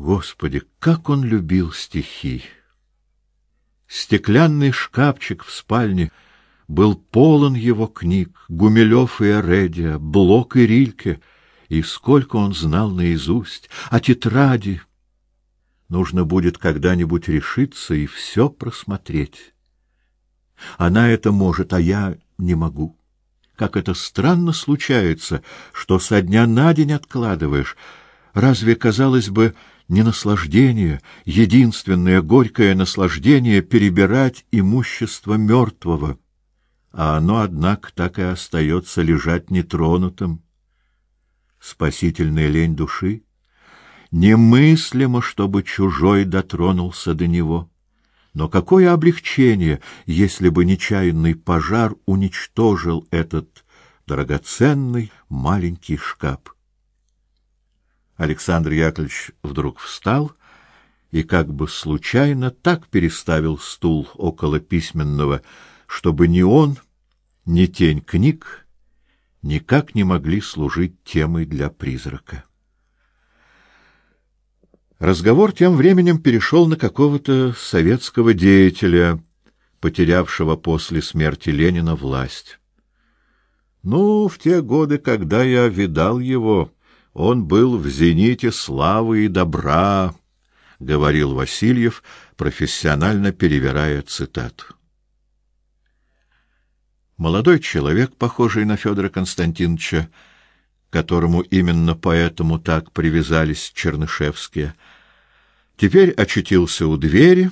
Господи, как он любил стихи! Стеклянный шкафчик в спальне был полон его книг, Гумилев и Эредия, Блок и Рильке, и сколько он знал наизусть, а тетради... Нужно будет когда-нибудь решиться и все просмотреть. Она это может, а я не могу. Как это странно случается, что со дня на день откладываешь. Разве, казалось бы, не наслаждение, единственное горькое наслаждение перебирать имущество мертвого, а оно, однако, так и остается лежать нетронутым. Спасительная лень души немыслимо, чтобы чужой дотронулся до него. Но какое облегчение, если бы нечаянный пожар уничтожил этот драгоценный маленький шкаф. Александр Яковлевич вдруг встал и как бы случайно так переставил стул около письменного, чтобы ни он, ни тень книг никак не могли служить темой для призрака. Разговор тем временем перешел на какого-то советского деятеля, потерявшего после смерти Ленина власть. Ну, в те годы, когда я видал его, он был в зените славы и добра, говорил Васильев, профессионально перевирая цитату. Молодой человек, похожий на Федора Константиновича, которому именно поэтому так привязались чернышевские, теперь очутился у двери,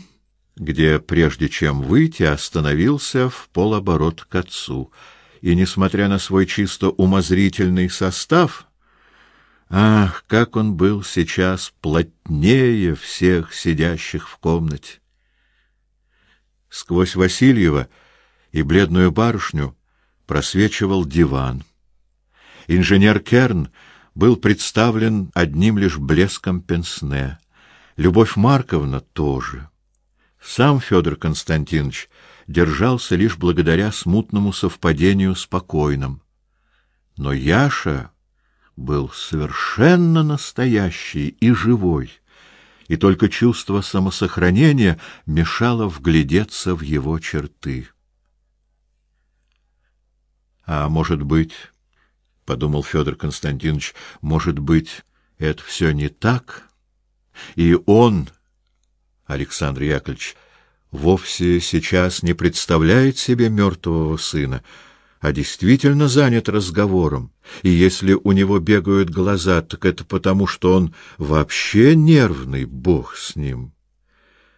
где прежде чем выйти, остановился в полоборот к отцу, и несмотря на свой чисто умозрительный состав, Ах, как он был сейчас плотнее всех сидящих в комнате. Сквозь Васильева и бледную барышню просвечивал диван. Инженер Керн был представлен одним лишь блеском пенсне. Любовь Марковна тоже. Сам Федор Константинович держался лишь благодаря смутному совпадению с покойным. Но Яша был совершенно настоящий и живой, и только чувство самосохранения мешало вглядеться в его черты. А может быть, подумал Федор Константинович, может быть, это все не так, и он, Александр Яковлевич, вовсе сейчас не представляет себе мертвого сына, а действительно занят разговором, и если у него бегают глаза, так это потому, что он вообще нервный, бог с ним.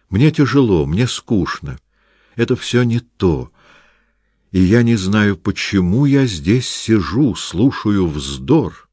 Мне тяжело, мне скучно. Это все не то. И я не знаю, почему я здесь сижу, слушаю вздор.